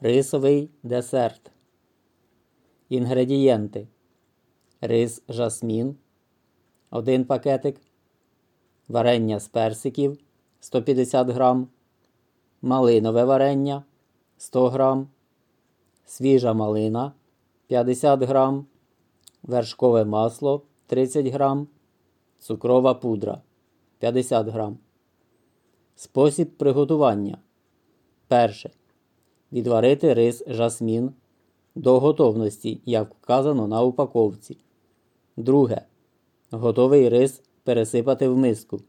Рисовий десерт. Інгредієнти. Рис жасмін 1 пакетик. Варення з персиків 150 грам. Малинове варення 100 грам. Свіжа малина 50 грам. Вершкове масло 30 грам. Цукрова пудра 50 грам. Спосіб приготування. Перше. Відварити рис жасмін до готовності, як вказано на упаковці. Друге. Готовий рис пересипати в миску.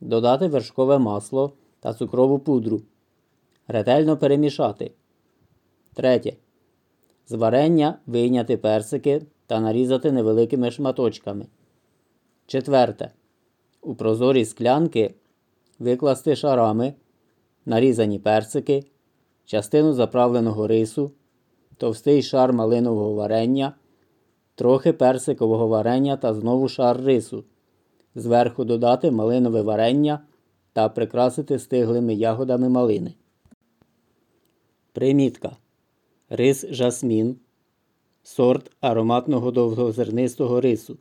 Додати вершкове масло та цукрову пудру. Ретельно перемішати. Третє. З варення вийняти персики та нарізати невеликими шматочками. Четверте. У прозорі склянки викласти шарами нарізані персики, частину заправленого рису, товстий шар малинового варення, трохи персикового варення та знову шар рису. Зверху додати малинове варення та прикрасити стиглими ягодами малини. Примітка. Рис жасмін. Сорт ароматного довгозернистого рису.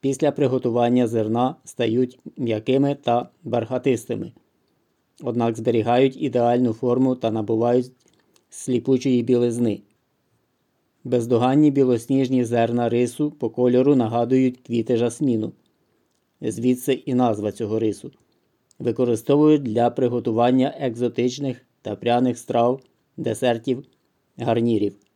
Після приготування зерна стають м'якими та бархатистими, однак зберігають ідеальну форму та набувають сліпучої білизни. Бездоганні білосніжні зерна рису по кольору нагадують квіти жасміну, звідси і назва цього рису. Використовують для приготування екзотичних та пряних страв, десертів, гарнірів.